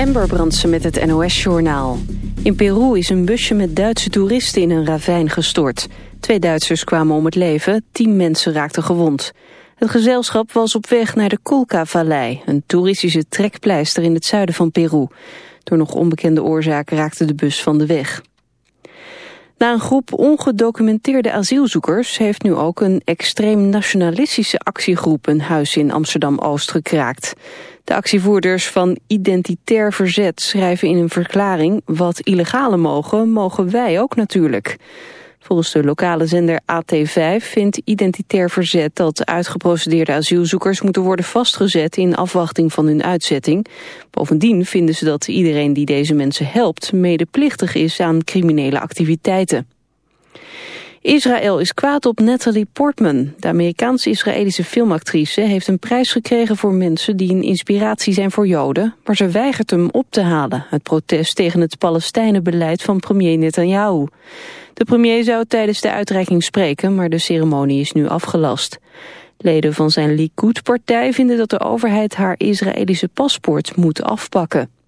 Amber Brandsen met het NOS-journaal. In Peru is een busje met Duitse toeristen in een ravijn gestort. Twee Duitsers kwamen om het leven, tien mensen raakten gewond. Het gezelschap was op weg naar de Colca-vallei... een toeristische trekpleister in het zuiden van Peru. Door nog onbekende oorzaken raakte de bus van de weg. Na een groep ongedocumenteerde asielzoekers heeft nu ook een extreem nationalistische actiegroep een huis in Amsterdam-Oost gekraakt. De actievoerders van Identitair Verzet schrijven in een verklaring... wat illegale mogen, mogen wij ook natuurlijk. Volgens de lokale zender AT5 vindt Identitair Verzet... dat uitgeprocedeerde asielzoekers moeten worden vastgezet... in afwachting van hun uitzetting. Bovendien vinden ze dat iedereen die deze mensen helpt... medeplichtig is aan criminele activiteiten. Israël is kwaad op Natalie Portman. De Amerikaans-Israëlische filmactrice heeft een prijs gekregen voor mensen die een inspiratie zijn voor Joden, maar ze weigert hem op te halen, het protest tegen het Palestijnenbeleid van premier Netanyahu. De premier zou tijdens de uitreiking spreken, maar de ceremonie is nu afgelast. Leden van zijn Likud-partij vinden dat de overheid haar Israëlische paspoort moet afpakken.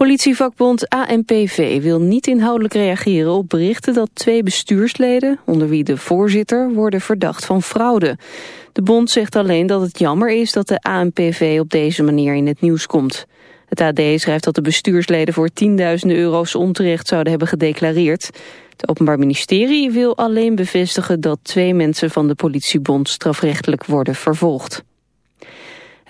Politievakbond ANPV wil niet inhoudelijk reageren op berichten dat twee bestuursleden, onder wie de voorzitter, worden verdacht van fraude. De bond zegt alleen dat het jammer is dat de ANPV op deze manier in het nieuws komt. Het AD schrijft dat de bestuursleden voor tienduizenden euro's onterecht zouden hebben gedeclareerd. Het Openbaar Ministerie wil alleen bevestigen dat twee mensen van de politiebond strafrechtelijk worden vervolgd.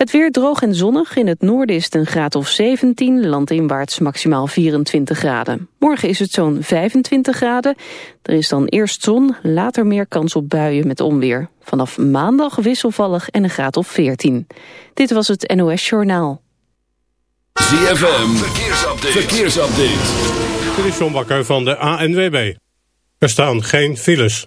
Het weer droog en zonnig. In het noorden is het een graad of 17, landinwaarts maximaal 24 graden. Morgen is het zo'n 25 graden. Er is dan eerst zon, later meer kans op buien met onweer. Vanaf maandag wisselvallig en een graad of 14. Dit was het NOS Journaal. ZFM, verkeersupdate. verkeersupdate. Dit is John Bakker van de ANWB. Er staan geen files.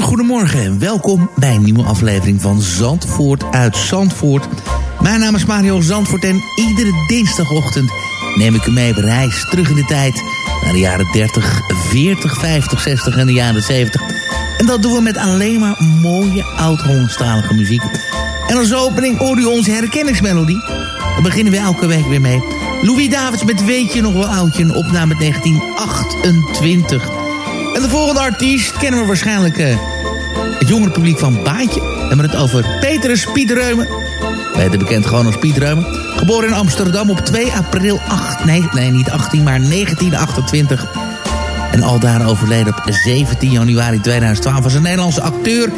Goedemorgen en welkom bij een nieuwe aflevering van Zandvoort uit Zandvoort. Mijn naam is Mario Zandvoort en iedere dinsdagochtend neem ik u mee op reis terug in de tijd naar de jaren 30, 40, 50, 60 en de jaren 70. En dat doen we met alleen maar mooie oud-Hollandstalige muziek. En als opening hoor u onze herkenningsmelodie. Daar beginnen we elke week weer mee. Louis Davids met Weet je nog wel oudje, een opname uit 1928. De volgende artiest kennen we waarschijnlijk uh, het jongere publiek van Baantje. We hebben het over Petrus Piet Reumen. Beter bekend gewoon als Piet Reumen. Geboren in Amsterdam op 2 april 8, nee, nee, niet 18, maar 1928. En al daar overleden op 17 januari 2012 was een Nederlandse acteur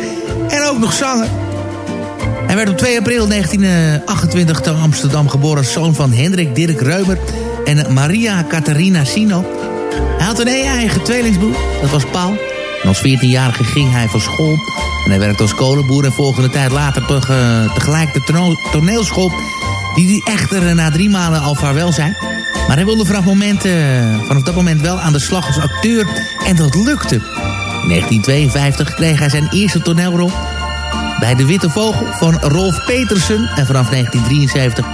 en ook nog zanger. Hij werd op 2 april 1928 te Amsterdam geboren als zoon van Hendrik Dirk Reumer en Maria Catharina Sino. Hij had een eigen tweelingsbroer, dat was Paul. En als 14-jarige ging hij van school. En hij werkte als kolenboer en volgende tijd later toch, tegelijk de toneelschool... die hij echter na drie maanden al vaarwel zei. Maar hij wilde vanaf, moment, uh, vanaf dat moment wel aan de slag als acteur en dat lukte. In 1952 kreeg hij zijn eerste toneelrol bij De Witte Vogel van Rolf Petersen. En vanaf 1973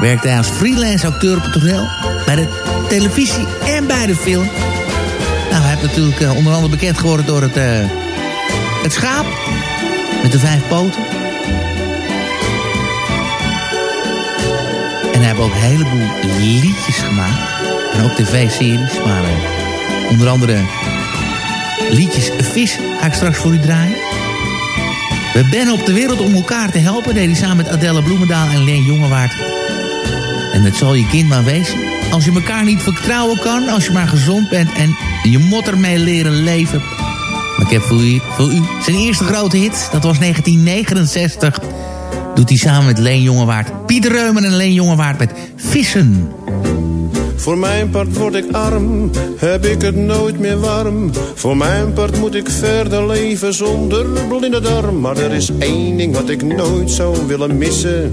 werkte hij als freelance acteur op het toneel, bij de televisie en bij de film. Nou, hij heeft natuurlijk uh, onder andere bekend geworden door het, uh, het schaap met de vijf poten. En hij heeft ook een heleboel liedjes gemaakt. En ook tv-series, maar uh, onder andere liedjes Vis ga ik straks voor u draaien. We ben op de wereld om elkaar te helpen, deed samen met Adelle Bloemendaal en Leen Jongewaard. En het zal je kind maar wezen. Als je elkaar niet vertrouwen kan, als je maar gezond bent en je moet ermee leren leven. Maar ik heb voor u, voor u zijn eerste grote hit. Dat was 1969. Doet hij samen met Leen Jongewaard. Pieter Reumen en Leen Jongewaard met Vissen. Voor mijn part word ik arm, heb ik het nooit meer warm. Voor mijn part moet ik verder leven zonder blinde darm. Maar er is één ding wat ik nooit zou willen missen.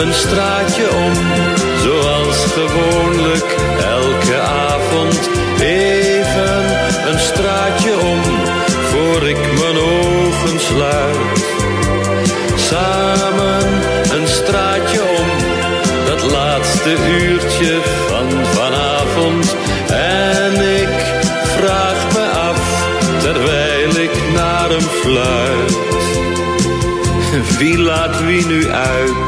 Een straatje om, zoals gewoonlijk elke avond. Even een straatje om, voor ik mijn ogen sluit. Samen een straatje om, dat laatste uurtje van vanavond. En ik vraag me af, terwijl ik naar hem fluit. Wie laat wie nu uit?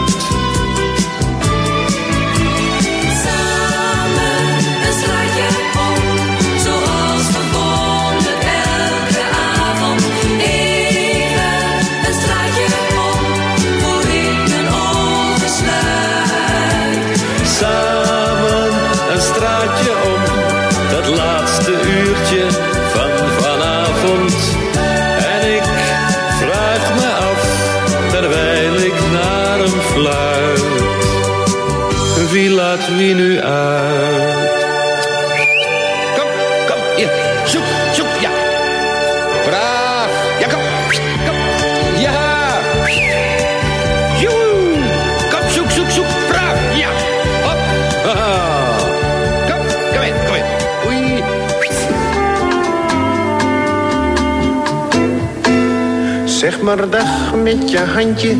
Wie nu uit? Zeg maar dag met je handje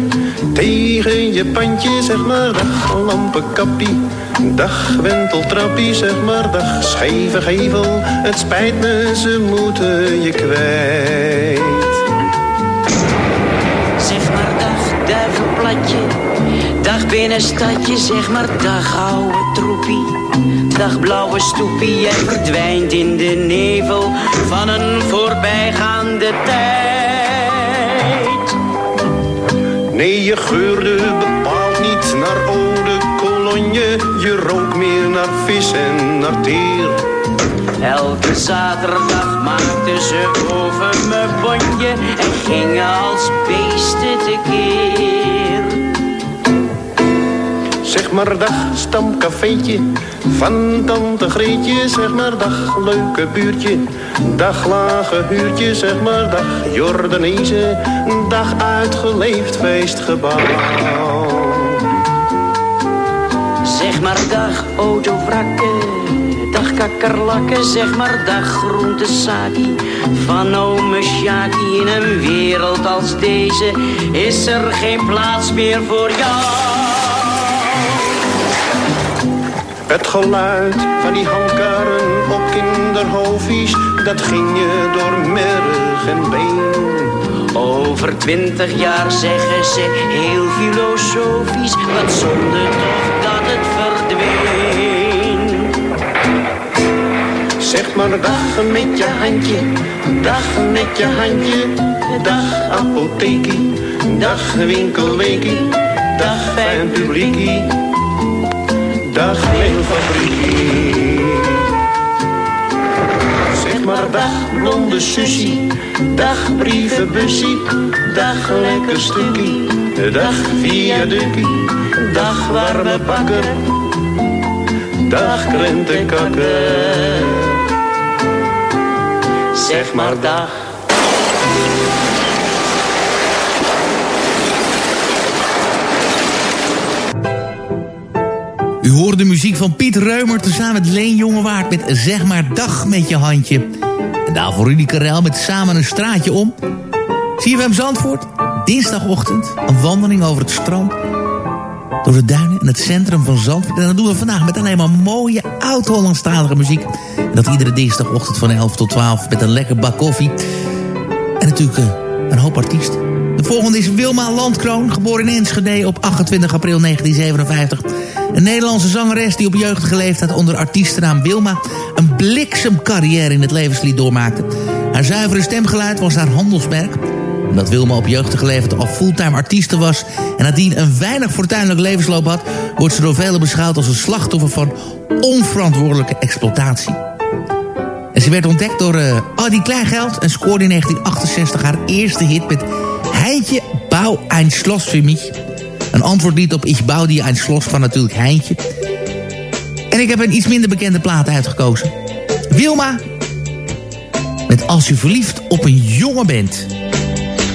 tegen je pandje. Zeg maar dag lampenkappie, dag wenteltrappie. Zeg maar dag scheve gevel, het spijt me, ze moeten je kwijt. Zeg maar dag, duivenplatje. Dag binnenstadje, zeg maar dag, ouwe troepie. Dag blauwe stoepie, jij verdwijnt in de nevel van een voorbijgaande tijd. Nee, je geurde bepaald niet naar eau de cologne. Je rook meer naar vis en naar teer. Elke zaterdag maakten ze over me bonje en gingen als beesten tekeer. Zeg maar dag, stamcafeetje van tante Greetje. Zeg maar dag, leuke buurtje. Dag, lage huurtje. Zeg maar dag, Jordanezen. Dag, uitgeleefd feestgebouw. Zeg maar dag, autowrakken. Dag kakkerlakken, zeg maar dag groentesaki Van ome Sjaki in een wereld als deze Is er geen plaats meer voor jou Het geluid van die handkarren op kinderhoofdjes, dat ging je door merg en been. Over twintig jaar zeggen ze heel filosofisch Wat zonde toch dat het verdween Zeg maar dag met je handje, dag met je handje, dag apothekie, dag winkelweekie, dag fijn publiekie, dag fabriekie. Zeg maar dag blonde sussie, dag brievenbussie, dag lekker stukkie, dag viaductie, dag warme bakker, dag krentenkakker. Zeg maar dag U hoort de muziek van Piet Reumer tezamen met Leen Jongewaard met Zeg maar dag met je handje. En daarvoor Rudy Karel met Samen een straatje om. CFM Zandvoort, dinsdagochtend, een wandeling over het strand. Door de duinen in het centrum van Zandvoort. En dat doen we vandaag met alleen maar mooie oud-Hollandstalige muziek. En dat iedere dinsdagochtend van 11 tot 12 met een lekker bak koffie. En natuurlijk eh, een hoop artiesten. De volgende is Wilma Landkroon, geboren in Enschede op 28 april 1957. Een Nederlandse zangeres die op jeugdige leeftijd onder artiestennaam Wilma... een bliksemcarrière in het levenslied doormaakte. Haar zuivere stemgeluid was haar handelsmerk. Omdat Wilma op jeugdige leeftijd al fulltime artieste was... en nadien een weinig fortuinlijk levensloop had... wordt ze door velen beschouwd als een slachtoffer van onverantwoordelijke exploitatie. En ze werd ontdekt door uh, Adi Kleingeld... en scoorde in 1968 haar eerste hit met... Heintje, bouw ein Schloss für mich... Een antwoordlied op Ich bouw die ein Schloss van natuurlijk Heintje. En ik heb een iets minder bekende plaat uitgekozen. Wilma. Met Als je verliefd op een jongen bent.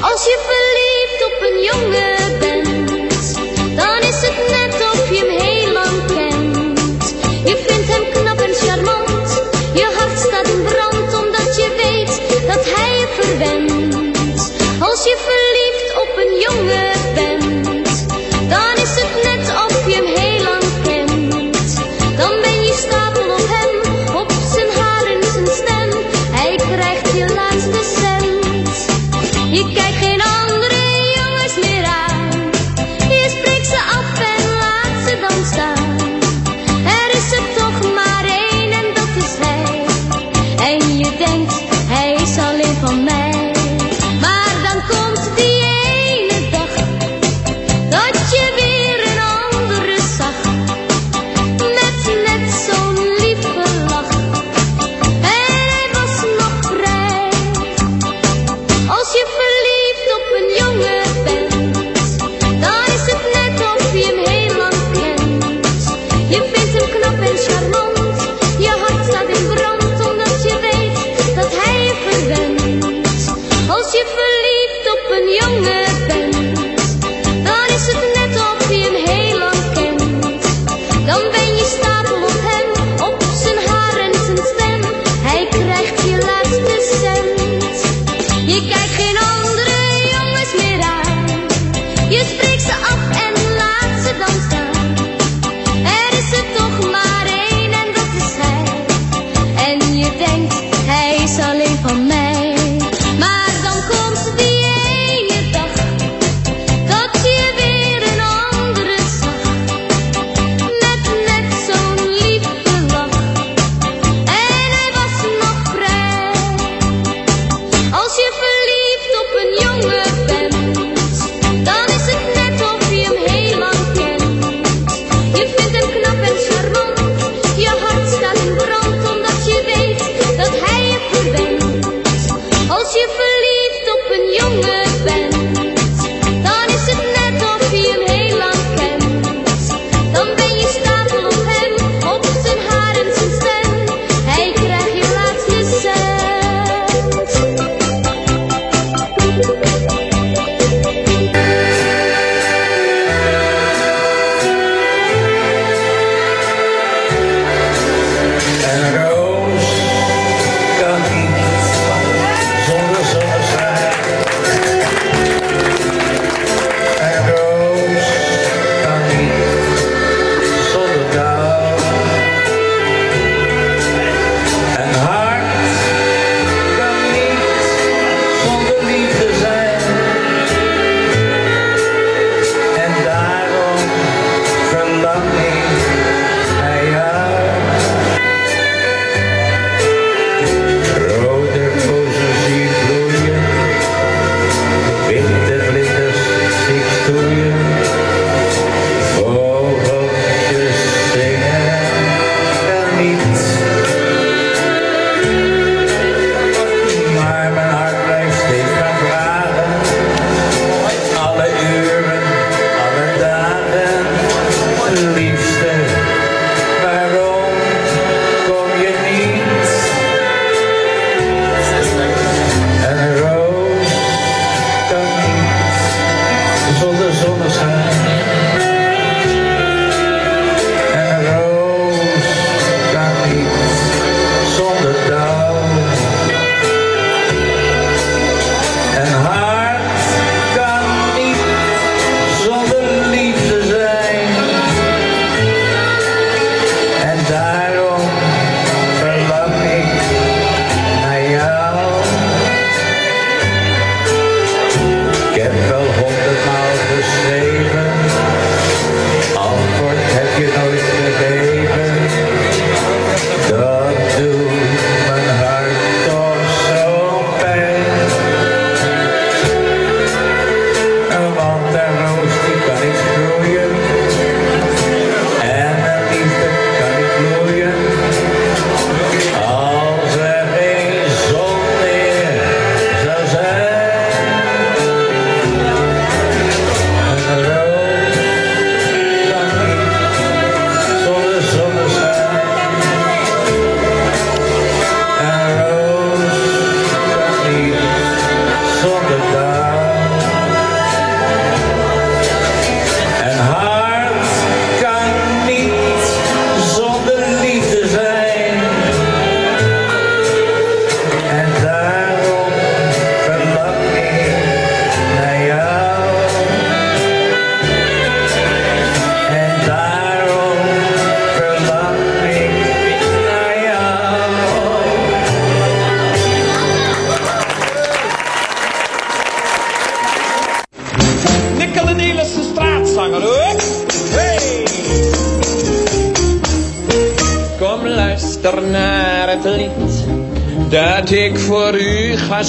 Als je verliefd op een jongen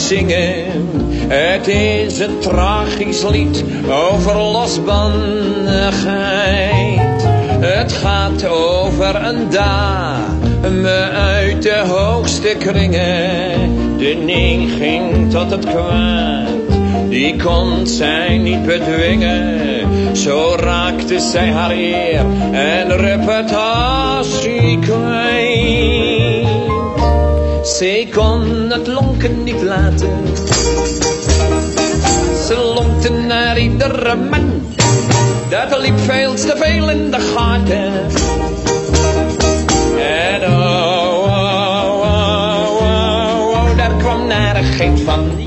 Het is een tragisch lied over losbandigheid. Het gaat over een dame uit de hoogste kringen. De neiging tot het kwaad, die kon zij niet bedwingen. Zo raakte zij haar eer en reputatie kwijt. Zij kon het lonken niet laten. Ze lonkte naar iedere man. Dat liep veel te veel in de gaten. En oh, oh, oh, oh, oh, daar kwam narigheid van.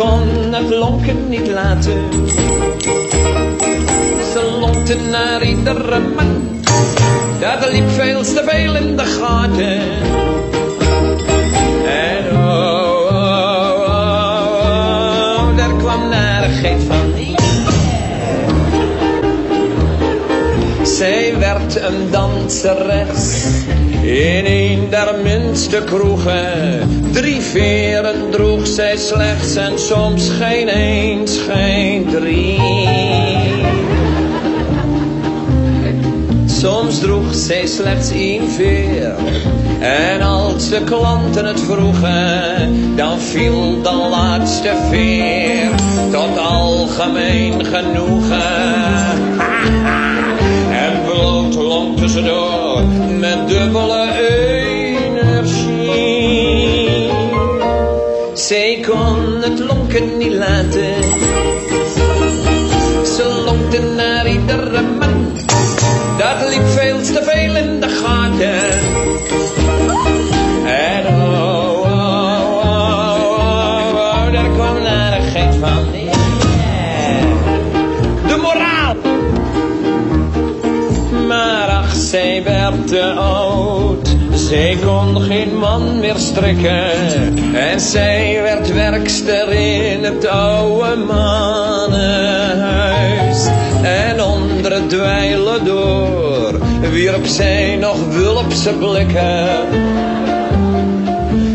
kon het lonken niet laten. Ze lonkte naar iedere man. Dat liep veel te veel in de gaten. En oh, oh, oh, oh daar kwam narigheid van. Zij werd een danseres in een der minste kroegen. Drie veren droeg zij slechts en soms geen eens, geen drie. Soms droeg zij slechts één veer. En als de klanten het vroegen, dan viel de laatste veer tot algemeen genoegen. En bloot lonkte ze door met dubbele energie. Zij kon het lonken niet laten. Ze lonkte naar iedere man. Dat liep veel te veel in de gaten. Te oud. Zij kon geen man meer strikken. En zij werd werkster in het oude mannenhuis. En onder het dweilen door wierp zij nog wulpse blikken.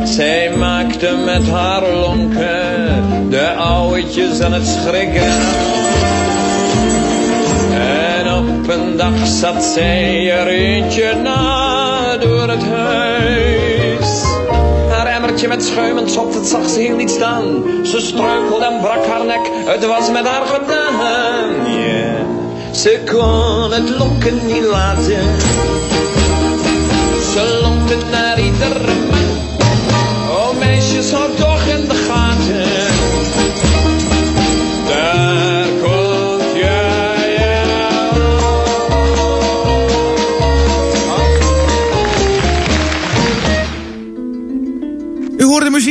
Zij maakte met haar lonken de ouwetjes aan het schrikken. Op een dag zat zij er eentje na door het huis. Haar emmertje met schuimend zot, het zag ze heel niet staan. Ze struikelde en brak haar nek, het was met haar gedaan. Ze kon het lonken niet laten. Ze lonkte naar iedere man. Oh meisjes, hou toch in de gaten.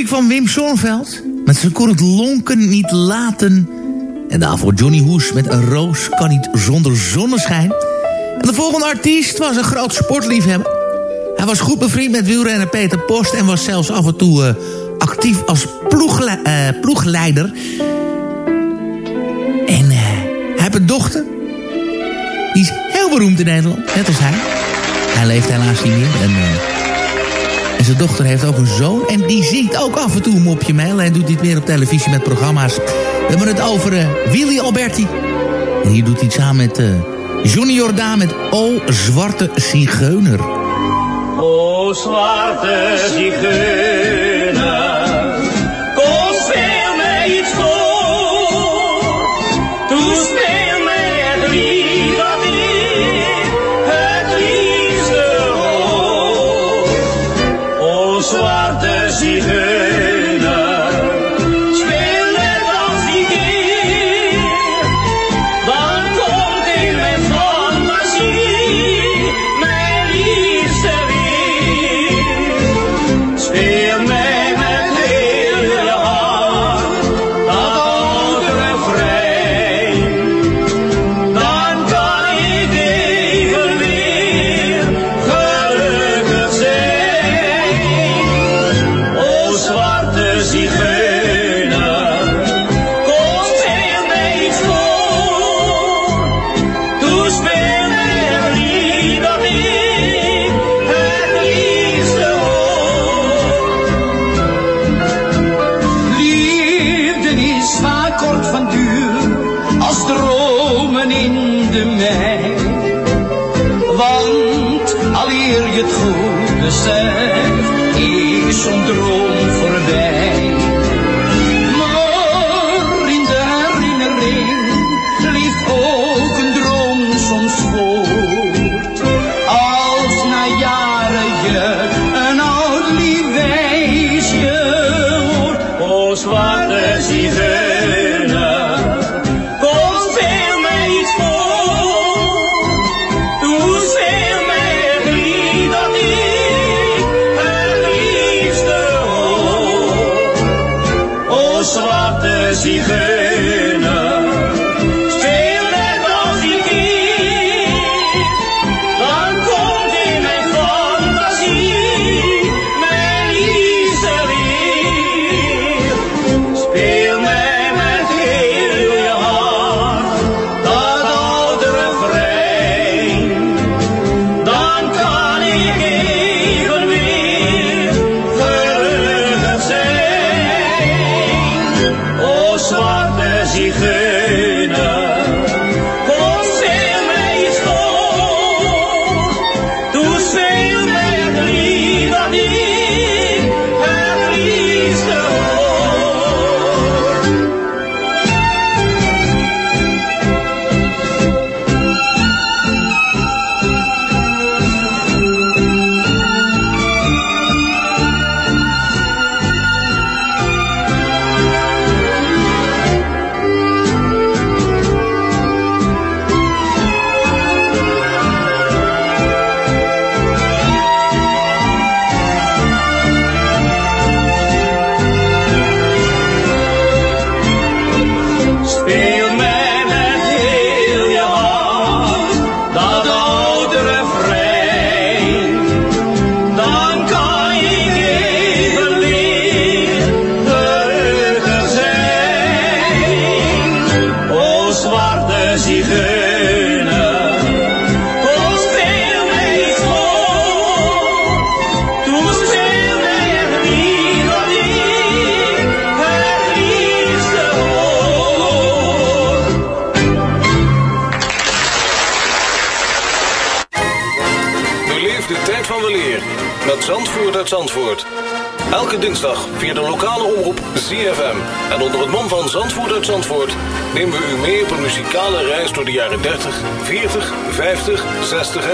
Van Wim Sonneveld. Met ze kon het lonken niet laten. En daarvoor Johnny Hoes met een roos kan niet zonder zonneschijn. En de volgende artiest was een groot sportliefhebber. Hij was goed bevriend met wielrenner Peter Post... en was zelfs af en toe eh, actief als eh, ploegleider. En eh, hij heeft een dochter. Die is heel beroemd in Nederland, net als hij. Hij leeft helaas niet meer. En, en zijn dochter heeft ook een zoon. En die zingt ook af en toe een mopje mee. Alleen doet dit meer op televisie met programma's. We hebben het over eh, Willy Alberti. En hier doet hij het samen met eh, Johnny Jordaan met O Zwarte Zigeuner. O zwarte zigeuner,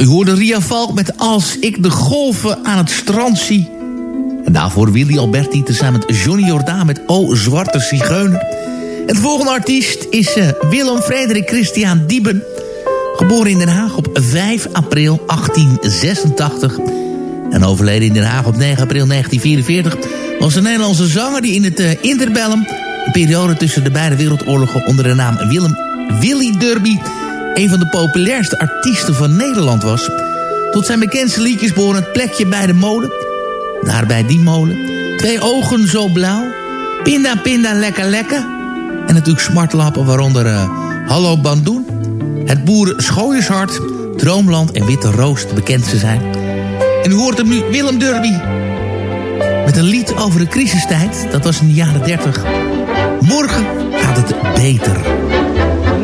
U hoorde Ria Valk met Als ik de golven aan het strand zie. En daarvoor Willy Alberti tezamen met Johnny Jordaan met O Zwarte Zigeuner. Het volgende artiest is uh, Willem Frederik Christian Dieben. Geboren in Den Haag op 5 april 1886. En overleden in Den Haag op 9 april 1944... was een Nederlandse zanger die in het uh, interbellum... een periode tussen de beide wereldoorlogen onder de naam Willem Willy Derby... een van de populairste artiesten van Nederland was. Tot zijn bekendste liedjes behoren het plekje bij de molen... daar bij die molen... Twee ogen zo blauw... Pinda Pinda Lekker Lekker... en natuurlijk smartlappen waaronder uh, Hallo Bandoen... Het boeren Schooiershart, Droomland en Witte Roos te bekend te zijn. En u hoort hem nu Willem Derby. Met een lied over de crisistijd. Dat was in de jaren 30. Morgen gaat het beter.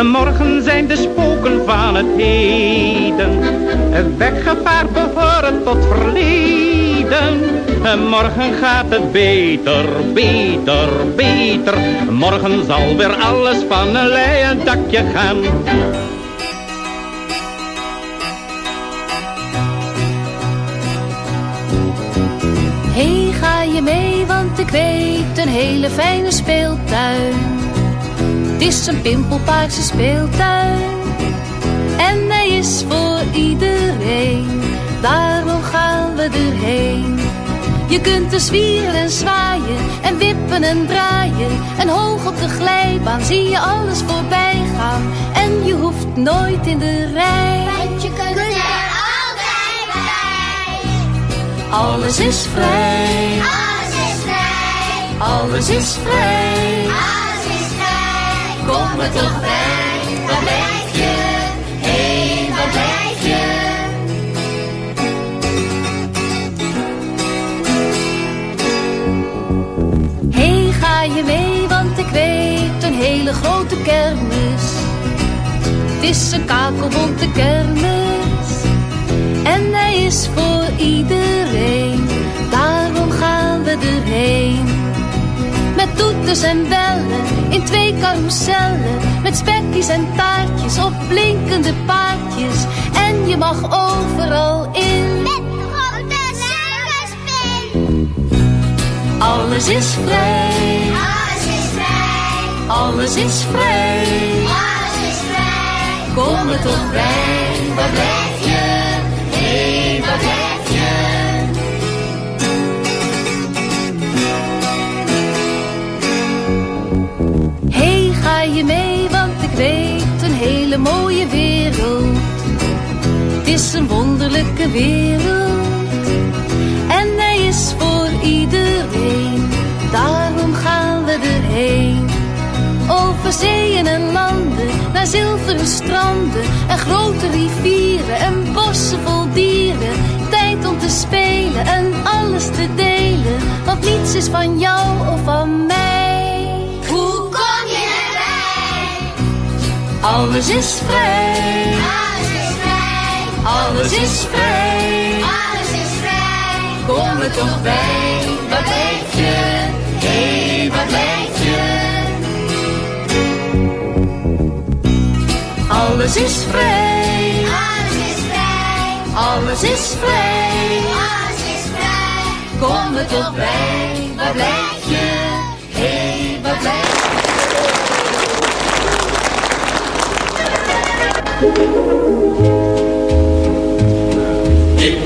Morgen zijn de spoken van het heden. Weggevaard behoren tot verleden. Morgen gaat het beter, beter, beter. Morgen zal weer alles van een leien dakje gaan. Hey, ga je mee, want ik weet een hele fijne speeltuin. Het is een pimpelpaarse speeltuin. En hij is voor iedereen, daarom gaan we erheen. Je kunt er zwieren en zwaaien en wippen en draaien. En hoog op de glijbaan zie je alles voorbij gaan. En je hoeft nooit in de rij. Want je kunt er altijd bij. Alles is vrij, Alles is vrij. alles is vrij. Kom er toch bij, Waar blijf je? Hé, waar blijf je? Hey, ga je mee, want ik weet een hele grote kermis. Het is een kakelbonte kermis. En hij is voor iedereen, daarom gaan we erheen. Toeters en bellen, in twee carousellen. Met spekjes en taartjes op blinkende paardjes. En je mag overal in. Met grote suikerspin. Alles is vrij. Alles is vrij. Alles is vrij. Alles is vrij. Kom er toch bij. Waar mee, want ik weet een hele mooie wereld. Het is een wonderlijke wereld. En hij is voor iedereen. Daarom gaan we erheen. Over zeeën en landen, naar zilveren stranden. En grote rivieren en bossen vol dieren. Tijd om te spelen en alles te delen. Want niets is van jou of van mij. Alles is vrij. Alles is vrij. Alles is vrij. Alles is vrij. Kom er toch bij. Waar blijf je? Hé, waar blijf je? Alles is vrij. Alles is vrij. Alles is vrij. Alles is vrij. Kom er toch bij. Waar blijf je? Ik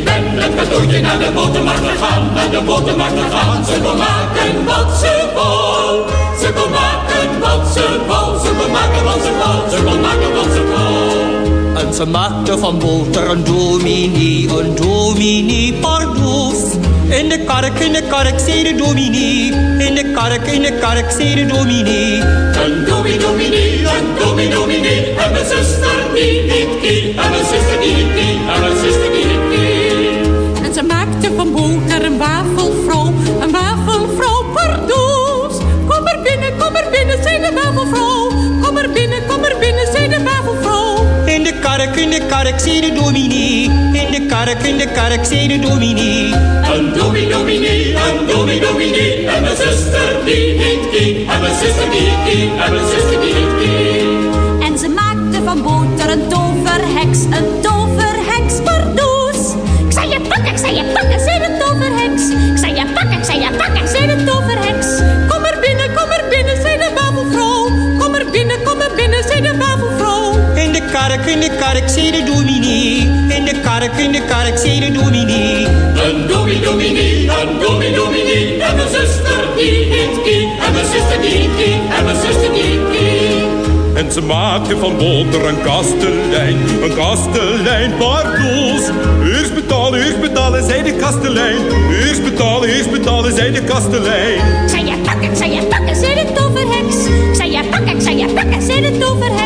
ben met cadeautje naar de botermarkt gegaan, naar de botermarkt gegaan. Ze kon maken wat ze wou. Ze kon maken wat ze wou. Ze kon maken wat ze wou. Ze kon maken wat ze wou. En ze maakte van boter een dominee, een dominee pardoes. In de kark, in de kark, zei de dominee. In de kark, in de kark, zei de dominee. Een dominee, dominee, een dominee, dominee. En mijn zuster die niet die. En mijn zuster die niet die. En mijn zuster die niet die. En ze maakte van boter een wafelvrouw, een wafelvrouw pardoes. Kom er binnen, kom er binnen, zei de wafelvrouw. Kark, in de kark, zei de dominee. In de kark, in de kark, zei de dominee. Een dominee, dominee, een dominee, dominee. En mijn zuster die die. En mijn zuster die die. En mijn zuster die die. En ze maakte van boter een toverheks, een toverheks kark, in de kark, zei de dominee. In de kark, in de kark, zei de dominee. Een dominee, dominee, een dominee, dominee. En mijn zuster die niet die. En mijn zuster die die. En mijn zuster die die. En ze maakte van boter een kastelein, een kastelein pardoes. Eerst betalen, eerst betalen, zei de kastelein. Eerst betalen, eerst betalen, zei de kastelein. Zei je pakken, ik zei je pakken, zei de toverheks. Zei je pakken, zei je pakken, zei de toverheks.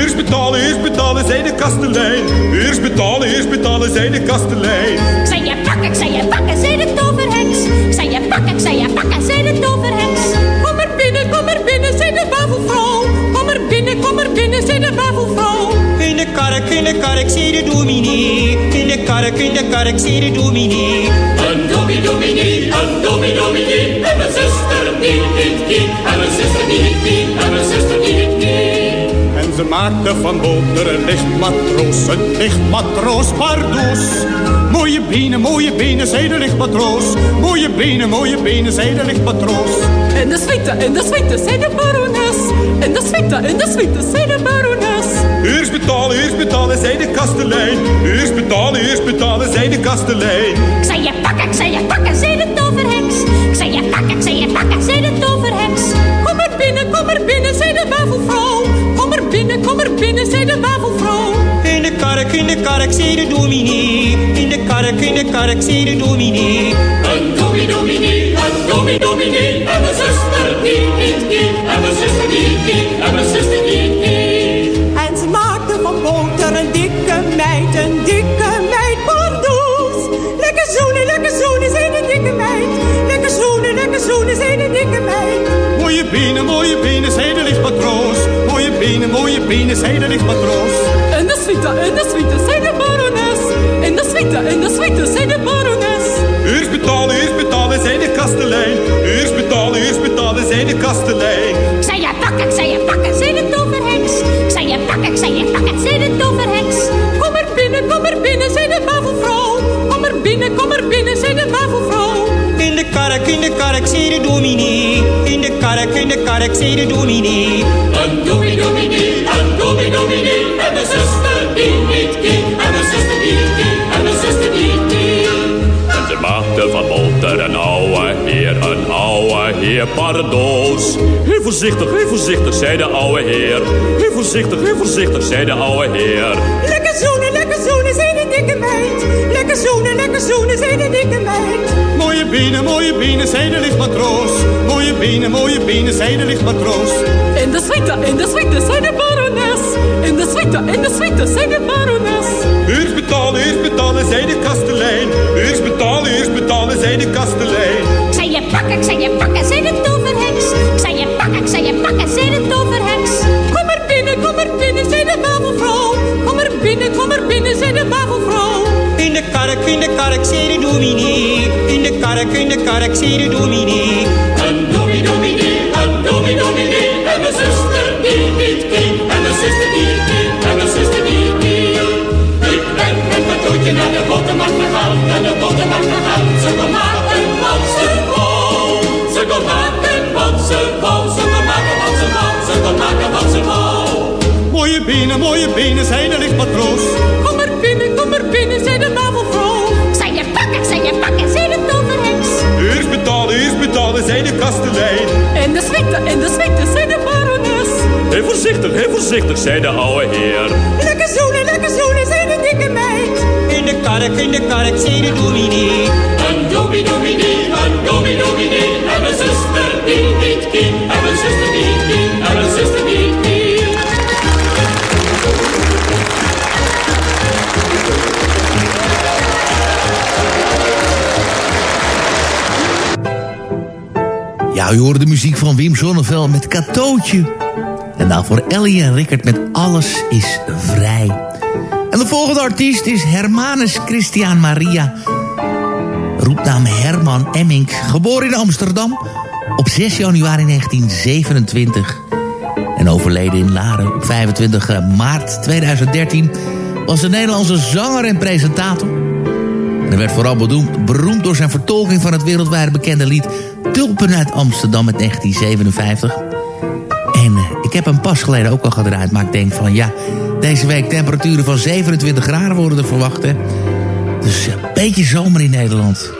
Eerst betalen, eerst betalen, zei de kastelein. Eerst betalen, eerst betalen, zei de kastelein. Ik zei je pakken, ik zei je pakken, zei de toverheks. Ik zei je pakken, ik zei je pakken, zei de toverheks. Kom er binnen, kom er binnen, zei de wafelvrouw. Kom er binnen, kom er binnen, zei de wafelvrouw. In de kark, in de kark, zei de dominee. In de kark, in de kark, zei de dominee. Een dominee, dominee, een dominee, dominee. En mijn zuster die niet die. En mijn zuster die niet die. En mijn zuster die niet die. Ze maakte van boter een lichtmatroos, een lichtmatroos pardoes. Mooie benen, mooie benen, zei de lichtmatroos. Mooie benen, mooie benen, zei de lichtmatroos. En de suite, en de suite, zei de barones. En de suite, en de suite, zei de barones. Eerst betalen, eerst betalen, zei de kastelein. Eerst betalen, eerst betalen, zei de kastelein. Ik zei je pakken, ik zei je pakken, zei de toverheks. Ik zei je pakken, ik zei je pakken, zei de toverheks. Kom er binnen, zei de wafelvrouw. In de kark, in de kark, zei de dominee. In de kark, in de kark, zei de dominee. Een dominee, dominee, een dominee, dominee. En mijn zuster die niet die. En mijn zuster die niet die. En mijn zuster die die. En ze maakte van boter een dikke meid, een dikke meid pardoes. Lekker zoenen, lekker zoenen, zei de dikke meid. Lekker zoenen, lekker zoenen, zei de dikke benen, mooie benen, zij de lichtmatroos. Mooie benen, mooie benen, zij de lichtmatroos. In de suite, in de suite, zij de barones. In de suite, in de suite, zij de barones. Eerst betalen, eerst betalen, zij de kastelein. Eerst betalen, eerst betalen, zij de kastelein. Ik zei je pakken, ik zei je pakken, zei de toverheks. Ik zei je pakken, ik zei je pakken, zei de toverheks. Kom er binnen, kom er binnen, zei de wafelvrouw. Kom er binnen, kom er binnen, zei de wafelvrouw. In de kark, in de kark, zei de dominee. In de kark, in de kark, zei de dominee. Een dominee, dominee, een dominee, dominee. En een zuster die niet ging. En een zuster die niet ging. En een zuster die niet ging. En ze maakte van Walter een ouwe heer, een ouwe heer pardoos. Heel voorzichtig, heel voorzichtig, zei de ouwe heer. Heel voorzichtig, heel voorzichtig, zei de ouwe heer. Lekker zoenen, lekker zoenen, zei de dikke meid. Lekker zoenen, lekker zoenen, zei de dikke meid. Mooie benen, mooie benen, zij de lichtmatroos. Mooie benen, mooie benen, zij de lichtmatroos. In de suite, in de suite, zei de barones. In de suite, in de suite, zei de barones. Eerst betalen, eerst betalen, zij de kastelein. Eerst betalen, eerst betalen, zij de kastelein. Ik zei je pakken, ik zei je pakken, zei de toverheks. Ik zei je pakken, ik zei je pakken, zei de toverheks. Kom er binnen, kom er binnen, zei de wafelvrouw. Kom er binnen, kom er binnen, zei de wafelvrouw. In de kark, in de kark, zei de dominee. In de kark, in de kark, zei de dominee. Een dominee, dominee, een dominee, dominee. En een zuster die niet ging. En een zuster die ging. En een zuster die ging. Ik ben met mijn toetje naar de bottenmarkt gegaan. Naar de bottenmarkt gegaan. Ze kon maken wat ze wou. Ze kon maken wat ze wou. Ze kon maken wat ze wou. Ze kon maken wat ze wou. Mooie benen, mooie benen, zij de lichtmatroos. Kom er binnen, kom er binnen, wafelvrouw. Ik zei je pakken, je zei de toverheks. Eerst betalen, eerst betalen, zij de kastelein. In de suite, in de suite, zei de barones. Heel voorzichtig, heel voorzichtig, zei de ouwe heer. Lekker zoenen, lekker zoenen, zei de dikke meid. In de kark, in de kark, zei de dominee. Een dominee, dominee, een dominee. En een zuster die Ja, u hoorde de muziek van Wim Sonneveld met Katootje. En daarvoor Ellie en Rickert met Alles is Vrij. En de volgende artiest is Hermanus Christian Maria. Roepnaam Herman Emmink, geboren in Amsterdam op 6 januari 1927. En overleden in Laren op 25 maart 2013... was een Nederlandse zanger en presentator. En hij werd vooral beroemd door zijn vertolking van het wereldwijd bekende lied... Tulpen uit Amsterdam met 1957. En eh, ik heb hem pas geleden ook al gedraaid, maar ik denk van ja... deze week temperaturen van 27 graden worden er verwacht, hè. Dus een beetje zomer in Nederland.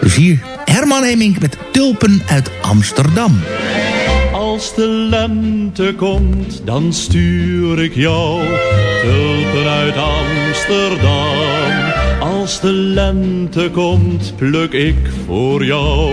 Dus hier, Herman Hemink met Tulpen uit Amsterdam. Als de lente komt, dan stuur ik jou tulpen uit Amsterdam. Als de lente komt, pluk ik voor jou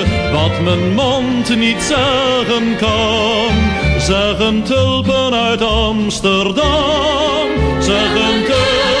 wat mijn mond niet zeggen kan. Zeggen tulpen uit Amsterdam, zeggen tulpen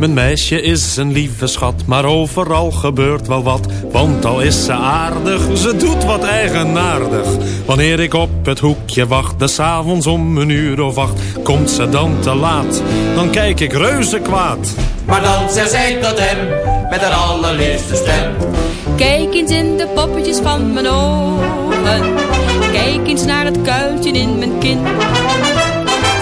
Mijn meisje is een lieve schat, maar overal gebeurt wel wat. Want al is ze aardig, ze doet wat eigenaardig. Wanneer ik op het hoekje wacht, des avonds om een uur of acht... komt ze dan te laat, dan kijk ik reuze kwaad. Maar dan zei zij tot hem, met haar allerliefste stem. Kijk eens in de poppetjes van mijn ogen. Kijk eens naar het kuiltje in mijn kin.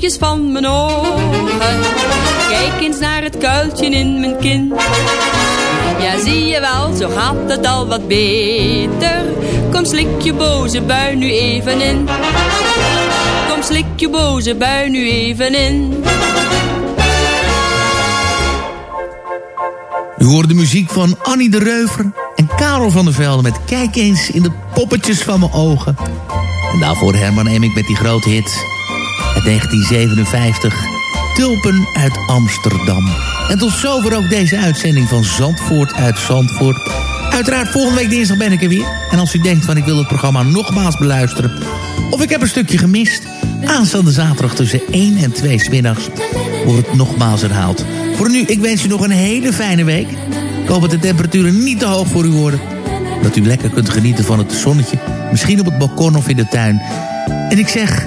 Van mijn ogen. Kijk eens naar het kuiltje in mijn kin. Ja, zie je wel, zo gaat het al wat beter. Kom, slik je boze bui nu even in. Kom, slik je boze bui nu even in. U hoort de muziek van Annie de Reuver en Karel van der Velde met Kijk eens in de poppetjes van mijn ogen. En daarvoor Herman Emmink met die grote hit uit 1957, Tulpen uit Amsterdam. En tot zover ook deze uitzending van Zandvoort uit Zandvoort. Uiteraard volgende week dinsdag ben ik er weer. En als u denkt van ik wil het programma nogmaals beluisteren... of ik heb een stukje gemist... aanstaande zaterdag tussen 1 en 2 's middags wordt het nogmaals herhaald. Voor nu, ik wens u nog een hele fijne week. Ik hoop dat de temperaturen niet te hoog voor u worden. Dat u lekker kunt genieten van het zonnetje. Misschien op het balkon of in de tuin. En ik zeg,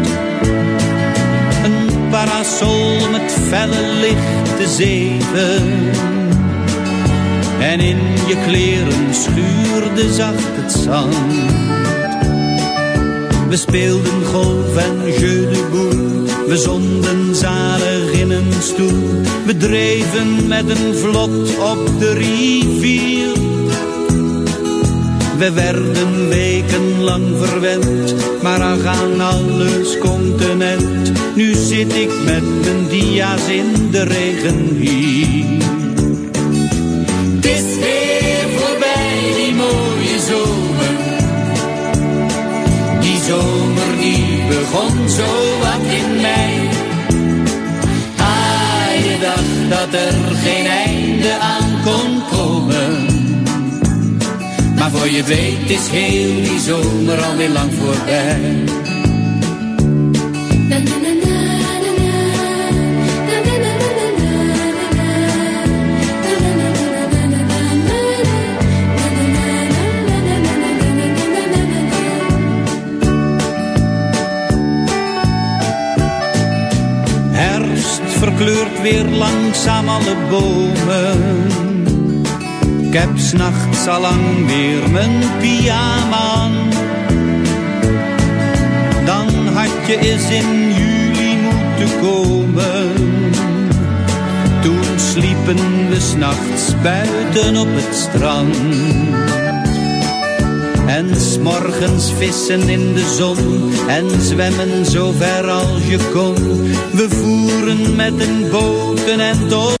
Parasol met felle lichte zeven. En in je kleren schuurde zacht het zand. We speelden golf en jeu de boule. We zonden zalig in een stoel. We dreven met een vlot op de rivier. We werden wekenlang verwend, maar aan alles continent. Nu zit ik met mijn dia's in de regen hier. Het weer voorbij die mooie zomer. Die zomer die begon zo wat in mei. Ah, je dacht dat er geen einde aan kon. Voor je weet is heel die zomer alweer lang voorbij. Herfst verkleurt weer langzaam alle bomen. Ik heb s'nachts allang weer mijn pyjama aan. Dan had je eens in juli moeten komen. Toen sliepen we s'nachts buiten op het strand. En s'morgens vissen in de zon en zwemmen zo ver als je kon. We voeren met een boten en tot...